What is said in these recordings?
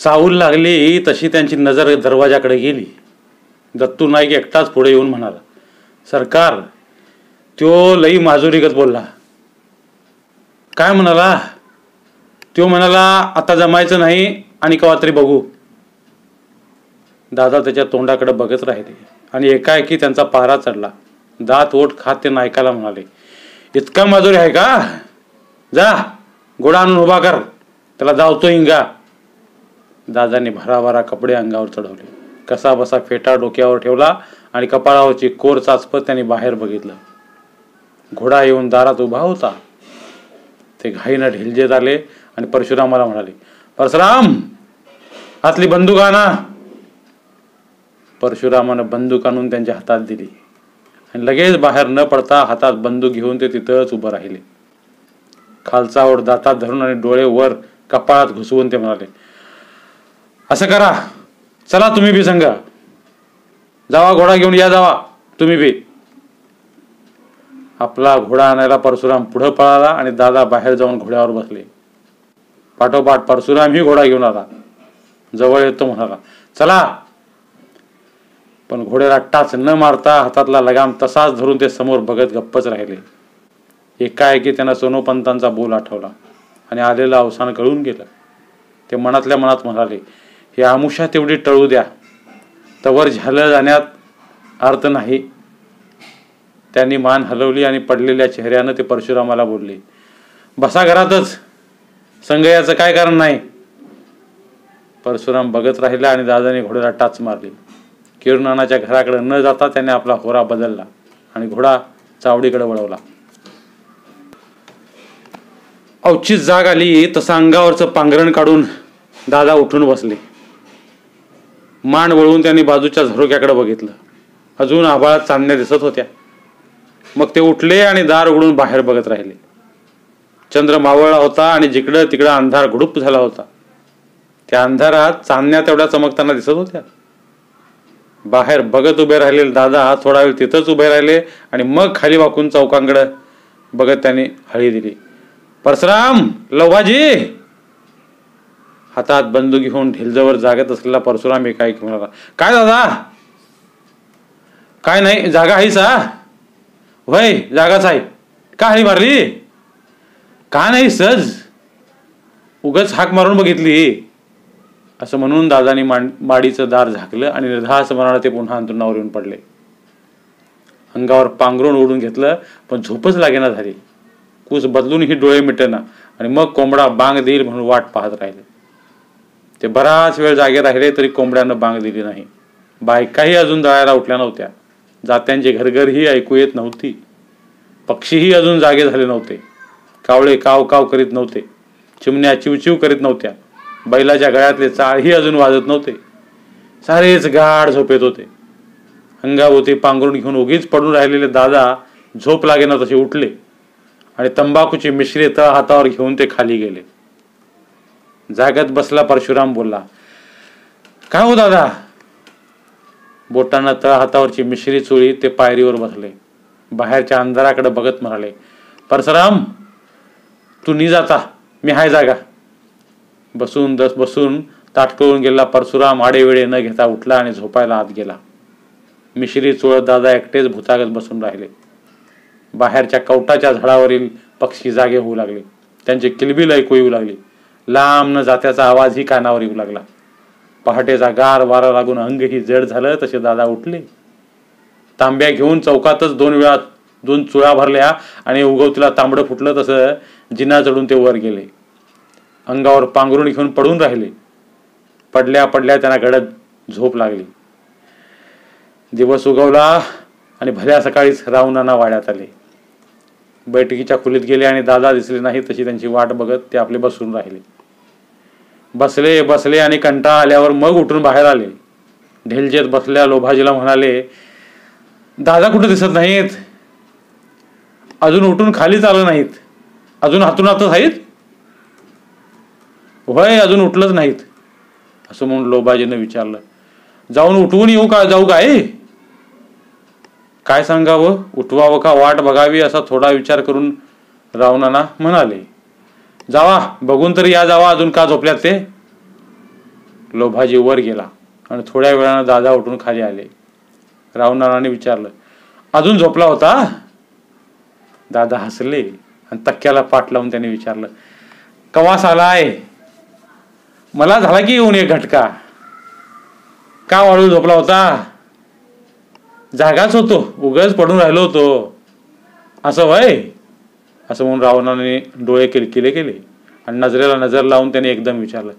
चाहूल लागली तशी त्यांची नजर दरवाजाकडे गेली. दत्तू नाईक एकटाच पुढे येऊन म्हणाला सरकार त्यो लई माजुरीगत बोलला. काय म्हणाला? त्यो म्हणाला आता जमायचं नाही आणि कवा तरी बघू. दादा त्याच्या तोंडाकडे बघत राहिले आणि एकाएकी त्यांचा पारा चढला. दात ओठ खात ते नायकाला म्हणाले इतका माजुरी आहे का? जा गोडा आणून उभा कर त्याला जावतो हिंगा. दादाने भराभरा कपडे अंगावर चढवले. कसा बसा फेटा डोक्यावर ठेवला आणि कपाळावरची कोर चाचपत त्यांनी बाहेर बघितलं. घोडा येऊन दारात उभा होता. ते घाईनं ढिलजेत आले आणि परशुरामाला म्हणाले परशुराम हातली बंदूक आणा. परशुरामानं बंदूक आणून त्यांच्या हातात दिली. आणि लगेच बाहेर न पडता हातात बंदूक घेऊन ते तिथंच उभं राहिले. खालचा ओढ दातात धरून आणि डोळे वर कपाळात घुसवून ते म्हणाले असं करा. चला तुम्ही बी संघ. जावा घोडा घेऊन या जावा. तुम्ही बी. आपला घोडा आणायला परशुराम पुढं पळाला आणि दादा बाहेर जाऊन घोड्यावर बसले. पाठोपाठ परशुराम ही घोडा घेऊन आला. जवळ येतो म्हणाला चला. पण घोड्याला टाच न मारता हातातला लगाम तसाच धरून ते समोर बघत गप्पच राहिले. एकाएकी त्यांना सोनोपंतांचा बोल आठवला आणि आलेलं अवसान कळून गेलं. ते मनातल्या मनात म्हणाले या आमुषा तेवढी टळू द्या. तवर झालं जाण्यात अर्थ नाही. त्यांनी मान हलवली आणि पडलेल्या चेहऱ्यानं ते परशुरामाला बोलले बसा घरातच. संगयाचं काय कारण नाही? परशुराम बघत राहिला आणि दादाने घोड्याला टाच मारली. किरणानाच्या घराकडे न जाता त्याने आपला होरा बदलला आणि घोडा चावडीकडे वळवला. अवचित जाग आली तसं अंगावरचं पांघरण काढून दादा उठून बसले. मान वळवून त्यांनी बाजूच्या झरोक्याकडे बघितलं. अजून आभाळात चांदण्या दिसत होत्या. मग ते उठले आणि दार उघडून बाहेर बघत राहिले. चंद्र मावळला होता आणि जिकडं तिकडं अंधार घुडूप झाला होता. त्या अंधारात चांदण्या तेवढ्या चमकताना दिसत होत्या. बाहेर बघत उभे राहिलेले दादा थोडा वेळ तिथंच उभे राहिले आणि मग खाली वाकून चौकांकडं बघत त्यांनी हळी दिली. परशुराम लव्हाजी हातात बंदूक घेऊन ढिलजवर जागत असलेला परशुराम एकाएकी म्हणाला? काय दादा? काय नाही जागा आहेस हा? वय जागाच आहे का हळी मारली? का नाही सहज उगच हाक मारून बघितली. असं म्हणून दादानी मांड माडीचं दार झाकलं आणि निर्धास मनाला ते पुन्हा अंतरुणावर येऊन पडले. अंगावर पांघरून ओढून घेतलं पण झोपच लागेना झाली. कूस बदलूनही डोळे मिटेना आणि मग कोंबडा बांग देईल म्हणून वाट पाहत राहिले. ते बराच वेळ जागे राहिले तरी कोंबड्यानं बांग दिली नाही. बायकाही अजून दळायला उठल्या नव्हत्या. जात्यांची घरघरही ऐकू येत नव्हती. पक्षीही अजून जागे झाले नव्हते. कावळे काव काव करीत नव्हते. चिमण्या चिवचिव करीत नव्हत्या. बैलाच्या गळ्यातले चाळही अजून वाजत नव्हते. सारेच गाढ झोपेत होते. अंगाभोवती पांघरून घेऊन उगीच पडून राहिलेले दादा झोप लागेना तसे उठले. आणि तंबाखूची मिश्रे तळ हातावर घेऊन ते खाली गेले. जागत बसला परशुराम बोलला काय हो दादा? बोटांना तळ हातावरची मिश्री चोळी ते पायरीवर बसले. बाहेरच्या अंधाराकडे बघत म्हणाले परशुराम तू नि जाता मी हाय जागा. बसून दस बसून ताटकळून गेला परशुराम आडेवेळे न घेता उठला आणि झोपायला आत गेला. मिश्री चोळत दादा एकटेच भुतागत बसून राहिले. बाहेरच्या कवटाच्या झाडावरील पक्षी जागे होऊ लागले. त्यांचे किलबिल ऐकू येऊ लागली. लांब न जात्याचा आवाजही कानावर येऊ लागला. पहाटेचा गार वारा लागून अंगही जड झालं तसे दादा उठले. तांब्या घेऊन चौकातच दोन वेळा दोन चुळा भरल्या आणि उगवतीला तांबडं फुटलं तसं जिना चढून ते वर गेले. अंगावर पांघरून घेऊन पडून राहिले. पडल्या पडल्या त्यांना गडद झोप लागली. दिवस उगवला आणि भल्या सकाळीच रावणांना वाड्यात आले. बैठकीच्या खोलीत गेले आणि दादा दिसले नाही तशी त्यांची वाट बघत ते आपले बसून राहिले. बसले बसले आणि कंटाळा आल्यावर मग उठून बाहेर आले. ढेलजेत बसल्या लोभाजीला म्हणाले दादा कुठं दिसत नाहीत? अजून उठून खालीच आलं नाहीत. अजून हातून हातच आहेत? होय अजून उठलंच नाहीत. असं म्हणून लोभाजीनं विचारलं जाऊन उठवून येऊ का जाऊ काय काय सांगावं? उठवावं का? वाट बघावी? असा थोडा विचार करून रावणाना म्हणाले. जावा बघून तरी या जावा अजून का झोपल्यात ते? लोभाजी वर गेला आणि थोड्या वेळानं दादा उठून खाली आले. रावणाराने विचारलं अजून झोपला होता? दादा हसले आणि तक्क्याला पाठ लावून त्याने विचारलं कवास आलाय? मला झाला की येऊन एक घटका? का वाळू झोपला होता? जागाच होतो उगाच पडून राहिलो होतो. असं वय असं म्हणून रावणाने डोळे किलकिले केले आणि नजरेला नजर लावून त्याने एकदम विचारलं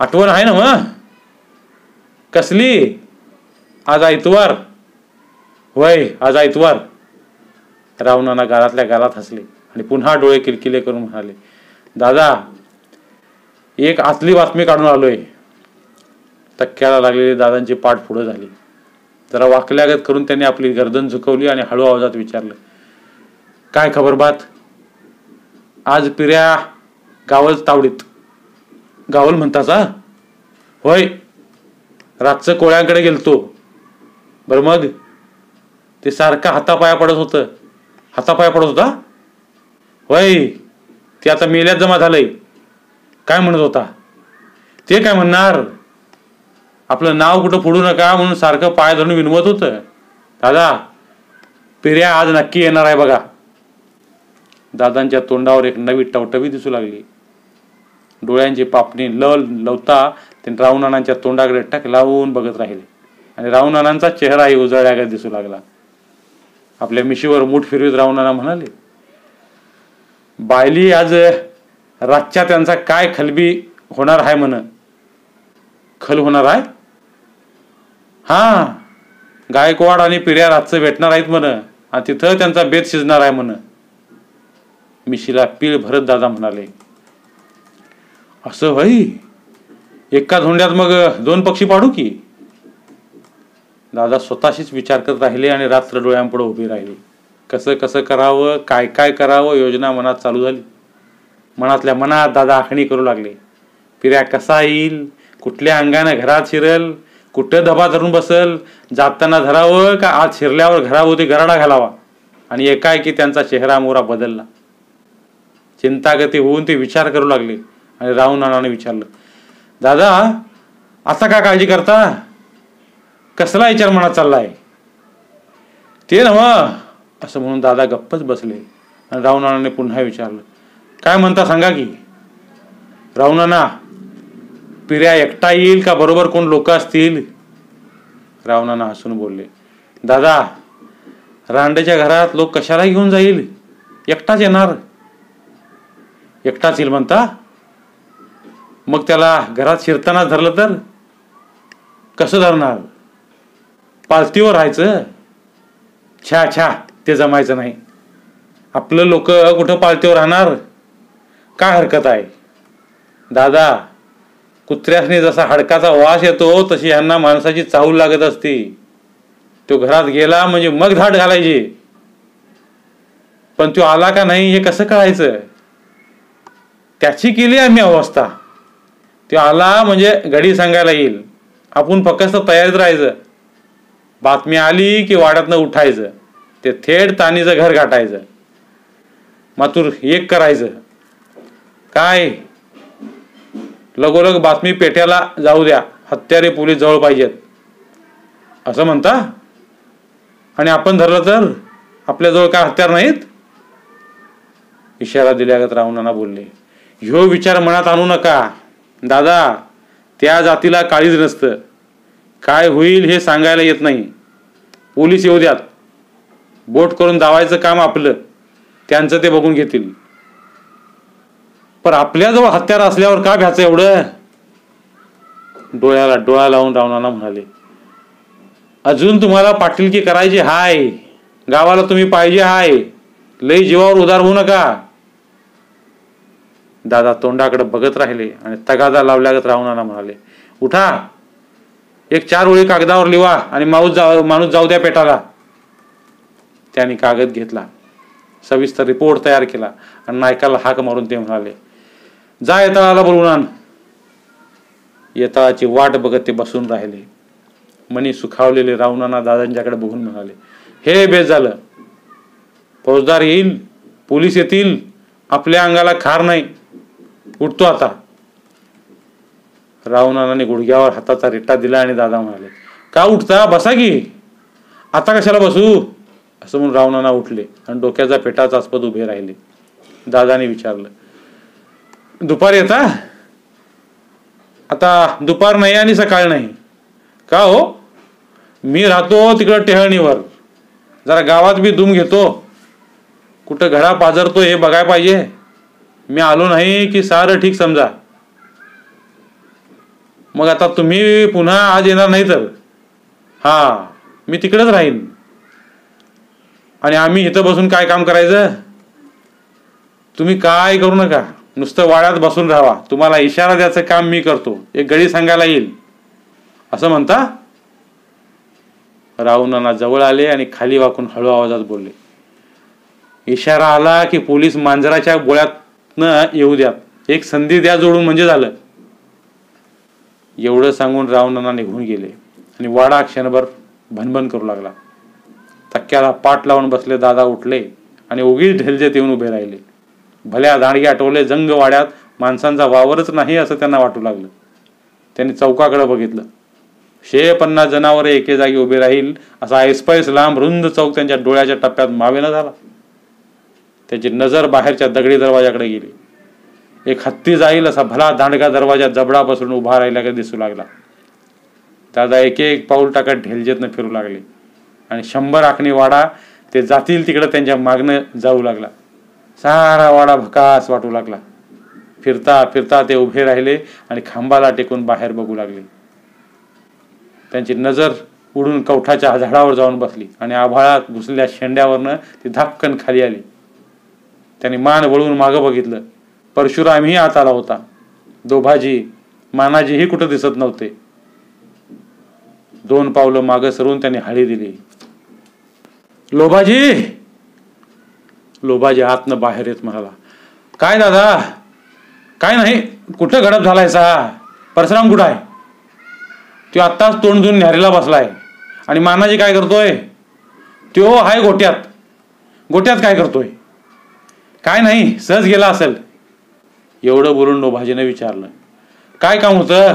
आठवण आहे ना मग? कसली? आज आयतवार. वय आज आयतवार. रावणाना गालातल्या गालात हसले आणि पुन्हा डोळे किलकिले करून म्हणाले दादा एक आतली बातमी काढून आलोय. तक्क्याला लागलेली दादांची पाठ पुढं झाली. जरा वाकल्यागत करून त्यांनी आपली गर्दन झुकवली आणि हळू आवाजात विचारलं काय खबर बात? आज पिऱ्या गावल तावडीत. गावल म्हणताचा होय. रातचं कोळ्यांकडे गेलतो. बरं मग? ते सारखं हातापाया पडत होतं. हातापाया पडत होता? होय. ते आता मेल्यात जमा झालंय. काय म्हणत होता? ते काय म्हणणार? आपलं नाव कुठं फोडू नका म्हणून सारखं पाय धरून विनवत होतं. दादा पिऱ्या आज नक्की येणार आहे बघा. दादांच्या तोंडावर एक नवी टवटवी दिसू लागली. डोळ्यांची पापणी ल लवता ते रावणानांच्या तोंडाकडे टक लावून बघत राहिले. आणि रावणानांचा चेहराही उजळल्यागत दिसू लागला. आपल्या मिशीवर मूठ फिरवीत रावणाना म्हणाले बायली आज रातच्या त्यांचा काय खलबी होणार आहे म्हण? खल होणार आहे? हा गायकवाड आणि पिढ्या रातचं भेटणार आहेत म्हण. आणि तिथं त्यांचा बेत शिजणार आहे म्हण. मिशीला पीळ भरत दादा म्हणाले असं भाई एका धोंड्यात मग दोन पक्षी पाडू की? दादा स्वतःशीच विचार करत राहिले आणि रात्र डोळ्यांपुढे उभी राहिले. कसं कसं करावं काय काय करावं योजना मनात चालू झाली. मनातल्या मनात दादा आखणी करू लागले. पिऱ्या कसा येईल? कुठल्या अंगानं घरात शिरल? कुठं दबा धरून बसल? जाताना धरावं का आज शिरल्यावर घराभोवती गराडा घालावा? आणि एकाएकी त्यांचा चेहरा मोरा बदलला. चिंतागती होऊन ते विचार करू लागले. आणि राहून नानाने विचारलं दादा आता का काळजी करता? कसला विचार मनात चाललाय? ते नव असं म्हणून दादा गप्पच बसले. आणि रावणाने पुन्हा विचारलं काय म्हणता सांगा की? रावणाना पिऱ्या एकटा येईल का? बरोबर कोण लोक असतील? रावणाना हसून बोलले दादा रांडेच्या घरात लोक कशाला घेऊन जाईल? एकटाच येणार. एकटाच येईल म्हणता. मग त्याला घरात शिरताना धरलं तर? कसं धरणार? पालतीवर राहायचं? छा छा ते जमायचं नाही. आपलं लोक कुठं पालतीवर राहणार? काय हरकत आहे? दादा कुत्र्यासनी जसा हडकाचा वास येतो तशी यांना माणसाची चाहूल लागत असते. तो घरात गेला म्हणजे मग धाड घालायची. पण तो आला का नाही हे कसं कळायचं? त्याची केली आम्ही अवस्था. तो आला म्हणजे घडी सांगायला येईल. आपण फक्त तयारीत राहायचं. बातमी आली की वाड्यातनं उठायचं. ते थेट तानीचं घर गाठायचं. मातूर एक करायचं. काय? लगोलग बातमी पेट्याला जाऊ द्या. हत्यारे पोलीस जवळ पाहिजेत. असं म्हणता? आणि आपण धरलं तर? आपल्याजवळ काय हत्यार नाहीत? इशारा दिल्यागत रावणांना बोलले. ह्यो विचार मनात आणू नका. दादा त्या जातीला काळीच नसतं. काय होईल हे सांगायला येत नाही. पोलीस येऊ द्यात. बोट करून दावायचं काम आपलं. त्यांचं ते बघून घेतील. पण आपल्याजवळ हत्यार असल्यावर का भ्याचं एवढं? डोळ्याला डोळा लावून रावणाना म्हणाले अजून तुम्हाला पाटील की करायची हाय. गावाला तुम्ही पाहिजे हाय. लई जीवावर उदार होऊ नका. दादा तोंडाकडे बघत राहिले आणि तगादा लावल्यागत रावणाना म्हणाले उठा. एक चार ओळी कागदावर लिवा आणि माऊस जाऊ माणूस जाऊ द्या पेटाला. त्याने कागद घेतला सविस्तर रिपोर्ट तयार केला आणि नायकाला हाक मारून ते म्हणाले जा येताळाला बोलवून आण. येताळाची वाट बघत ते बसून राहिले. मनी सुखावलेले रावणाना दादांच्याकडे बघून म्हणाले हे बेस झालं फौजदार येईल पोलीस येतील आपल्या अंगाला खार नाही. उठतो आता. रावणाने गुडघ्यावर हाताचा रिट्टा दिला आणि दादा म्हणाले का उठता? बसा की. आता कशाला बसू? असं म्हणून रावणाना उठले आणि डोक्याचा पेटाचा आस्पद उभे राहिले. दादाने विचारलं दुपार येता? आता दुपार नाही आणि सकाळ नाही. का हो? मी राहतो तिकडं टेहळणीवर. जरा गावात बी दुम घेतो. कुठं घडा पाजरतो हे बघायला पाहिजे. मी आलो नाही की सारं ठीक समजा. मग आता तुम्ही पुन्हा आज येणार नाही तर? हा मी तिकडेच राहीन. आणि आम्ही इथं बसून काय काम करायचं? तुम्ही काय करू नका. नुसतं वाड्यात बसून राहा. तुम्हाला इशारा द्यायचं काम मी करतो. एक गडी सांगायला येईल. असं म्हणता? राहुनाना जवळ आले आणि खाली वाकून हळू आवाजात बोलले. इशारा आला की पोलीस मांजराच्या गोळ्यात गोळ्यातनं येऊ द्या. एक संधी द्या जोडून म्हणजे झालं. एवढं सांगून रावणांना निघून गेले. आणि वाडा क्षणभर भनभन करू लागला. तक्क्याला पाठ लावून बसले दादा उठले आणि उगीच ढेलजेत येऊन उभे राहिले. भल्या दांडगे आठवले जंग वाड्यात माणसांचा वावरच नाही असं त्यांना वाटू लागलं. त्यांनी चौकाकडे बघितलं. शे पन्नास जनावर एके जागी उभे राहील असा ऐसपैस लांब रुंद चौक त्यांच्या डोळ्याच्या टप्प्यात मावेना झाला. त्याची नजर बाहेरच्या दगडी दरवाजाकडे गेली. एक हत्ती जाईल असा भला दांडगा दरवाजा जबडा बसून उभा राहिल्याकडे दिसू लागला. दादा एक एक पाऊल टाकत ढेलजेतनं फिरू लागले. आणि शंभर आखणी वाडा ते जातील तिकडं त्यांच्या मागणं जाऊ लागला. सारा वाडा भकास वाटू लागला. फिरता फिरता ते उभे राहिले आणि खांबाला टेकून बाहेर बघू लागले. त्यांची नजर उडून कवठाच्या झाडावर जाऊन बसली आणि आभाळात घुसलेल्या शेंड्यावरनं ती धापकन खाली आली. त्यांनी मान वळून मागं बघितलं. परशुरामही आत आला होता. दोभाजी मानाजीही कुठं दिसत नव्हते. दोन पावलं मागं सरून त्यांनी हाळी दिली. लोभाजी! लोभाजी आतनं बाहेर येत म्हणाला काय दादा? काय नाही? कुठं गडप झालाय सा परशुराम कुठं आहे तो आत्ताच तोंड देऊन न्यारीला बसलाय. आणि मानाजी काय करतोय? त्यो हाय गोट्यात. गोट्यात काय करतोय? काय नाही सहज गेला असेल. एवढं बोलून लोभाजीने विचारलं. काय काम होतं?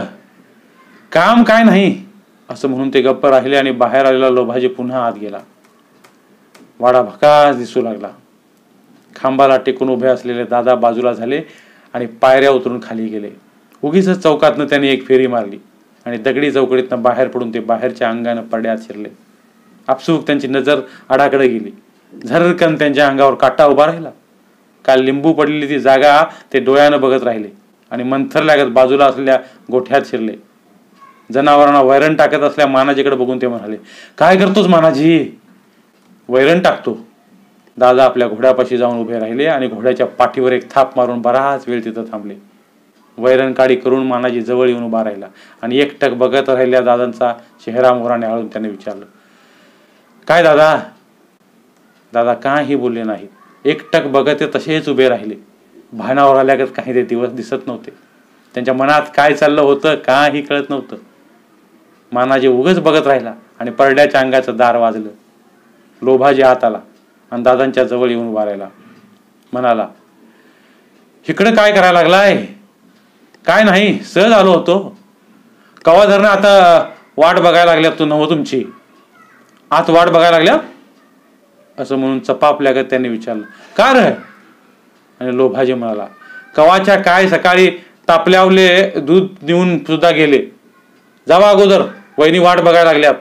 काम काय नाही असं म्हणून ते गप्प राहिले आणि बाहेर आलेला लोभाजी पुन्हा आत गेला. वाडा भकास दिसू लागला. खांबाला टेकून उभे असलेले दादा बाजूला झाले आणि पायऱ्या उतरून खाली गेले. उगीच चौकातनं त्यांनी एक फेरी मारली आणि दगडी चौकडीतनं बाहेर पडून ते बाहेरच्या अंगानं पडड्यात शिरले. आपसूक त्यांची नजर आडाकडे गेली. झरकन त्यांच्या अंगावर काटा उभा राहिला. काल लिंबू पडलेली ती जागा ते डोळ्यानं बघत राहिले आणि मंथर लागत बाजूला असलेल्या गोठ्यात शिरले. जनावरांना वैरण टाकत असल्या मानाजीकडे बघून ते म्हणाले काय करतोस मानाजी? वैरण टाकतो. दादा आपल्या घोड्यापाशी जाऊन उभे राहिले आणि घोड्याच्या पाठीवर एक थाप मारून बराच वेळ तिथं थांबले. वैरण काडी करून मानाजी जवळ येऊन उभा राहिला आणि एकटक बघत राहिल्या दादांचा चेहरा मोहराने आळून त्याने विचारलं काय दादा? दादा काही बोलले नाहीत. एकटक बघत ते तसेच उभे राहिले. भानावर आल्यागत काही ते दिवस दिसत नव्हते. त्यांच्या मनात काय चाललं होतं काही कळत नव्हतं. मानाजी उगच बघत राहिला आणि परड्याच्या अंगाचं दार वाजलं. लोभाजी आत आला आणि दादांच्या जवळ येऊन उभा राहिला. म्हणाला इकडं काय करायला लागलाय? काय नाही सहज आलो होतो. कवा धरणं आता वाट बघायला लागल्यात तू नव तुमची. आत वाट बघायला लागल्या? असं म्हणून चपापल्यागत त्यांनी विचारलं का रे? आणि लोभाजी म्हणाला कवाच्या काय सकाळी तापल्यावले दूध देऊन सुद्धा गेले. जावा अगोदर वहिनी वाट बघायला लागल्यात.